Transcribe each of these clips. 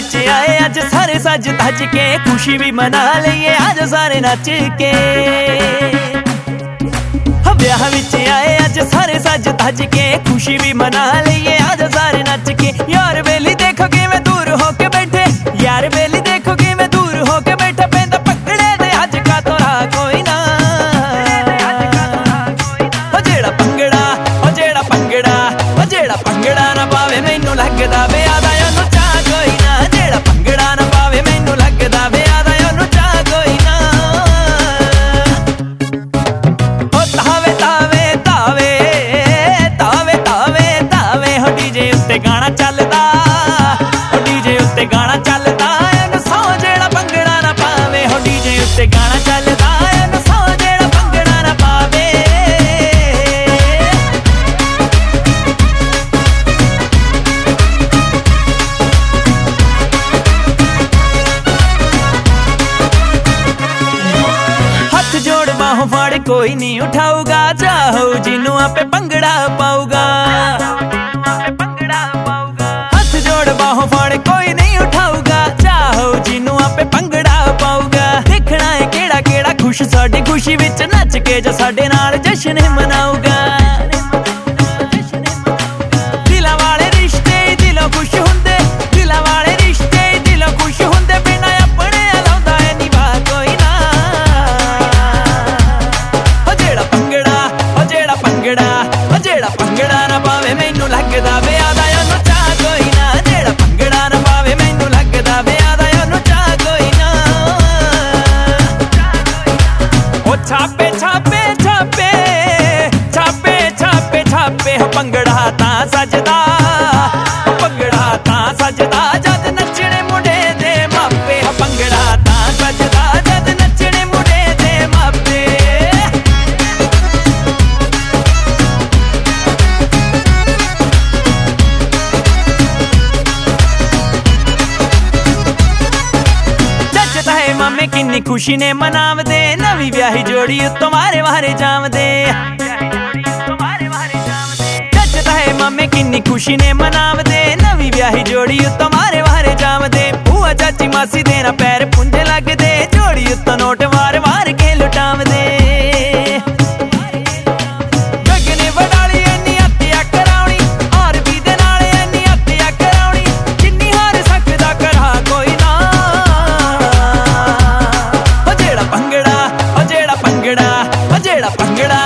ਵਿੱਚ ਆਏ, ਅੱਜ ਸਾਰੇ ਸੱਜ ਧੱਜ ਕੇ ਖੁਸ਼ੀ ਵੀ ਮਨਾ ਲਈਏ, ਅੱਜ ਸਾਰੇ ਨੱਚ ਕੇ। ਵਿਆਹ ਵਿੱਚ ਆਏ, ਅੱਜ ਸਾਰੇ ਸੱਜ ਧੱਜ ਕੇ ਖੁਸ਼ੀ ਵੀ ਮਨਾ ਲਈਏ, ਅੱਜ ਸਾਰੇ ਨੱਚ ਕੇ। ਯਾਰ ਵੇਲੀ ਦੇਖੋ ਕਿਵੇਂ ਦੂਰ ਹੋ ਕੇ ਬੈਠੇ, ਯਾਰ ਵੇਲੀ ਦੇਖੋ ਕਿਵੇਂ ਦੂਰ ਹੋ ਕੇ ਬੈਠੇ ਪੈਂਦਾ ਪਕੜੇ ਦੇ ਅੱਜ ਕਾ ਤੋਰਾ ਕੋਈ ਨਾ। ਉਹ ਜਿਹੜਾ ਪੰਗੜਾ ਉਹ ਜਿਹੜਾ ਪੰਗੜਾ ਉਹ ਜਿਹੜਾ ਪੰਗੜਾ ਨਾ ਪਾਵੇ, ਮੈਨੂੰ ਲੱਗਦਾ ਵੇ ਕੋਈ ਨਹੀਂ ਉਠਾਊਗਾ ਚਾਹੋ ਜਿਹਨੂੰ ਆਪੇ ਭੰਗੜਾ ਪਾਊਗਾ। ਹੱਥ ਜੋੜ ਬਾਹੋਂ ਫੜ, ਕੋਈ ਨਹੀਂ ਉਠਾਊਗਾ ਚਾਹੋ ਜਿਹਨੂੰ ਆਪੇ ਭੰਗੜਾ ਪਾਊਗਾ। ਦੇਖਣਾ ਏ ਕਿਹੜਾ ਕਿਹੜਾ ਖੁਸ਼, ਸਾਡੀ ਖੁਸ਼ੀ ਵਿੱਚ ਨੱਚ ਕੇ ਜੋ ਸਾਡੇ ਨਾਲ ਜਸ਼ਨ ਮਨਾਊਗਾ। ਲੱਗਦਾ ਵੇ ਆਦਾ ਉਹਨੂੰ ਚਾਹ ਕੋਈ ਨਾ। ਜਿਹੜਾ ਭੰਗੜਾ ਨਾ ਪਾਵੇ, ਮੈਨੂੰ ਲੱਗਦਾ ਵਿਆਹ ਦਾ ਉਹਨੂੰ ਚਾਹ ਕੋਈ ਨਾ। ਉਹ ਛਾਪੇ ਛਾਪੇ ਛਾਪੇ ਛਾਪੇ ਛਾਪੇ ਛਾਪੇ, ਭੰਗੜਾ ਤਾਂ ਸਜਦਾ। ਮਾਮੇ ਕਿੰਨੀ ਖੁਸ਼ੀ ਨੇ ਮਨਾਵਦੇ। ਨਵੀਂ ਵਿਆਹੀ ਜੋੜੀ ਉੱਤੋਂ ਵਾਰੇ ਮਾਰੇ ਜਾਵਦੇ। ਜੱਜਦਾ ਹੈ ਮਾਮੇ ਕਿੰਨੀ ਖੁਸ਼ੀ ਨੇ ਮਨਾਵਦੇ। ਨਵੀਂ ਵਿਆਹੀ ਜੋੜੀ ਉੱਤੋਂ ਮਾਰੇ ਮਾਰੇ ਜਾਵਦੇ। ਭੂਆ ਚਾਚੀ ਮਾਸੀ ਦੇ ਨਾ ਪੈਰ ਪੁੰਝੇ ਲੱਗਦੇ। ਜੋੜੀ ਉੱਤੋਂ ਨੋਟ ਵਾਰ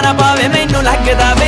ਨਾ ਪਾਵੇ ਮੈਨੂੰ ਲੱਗਦਾ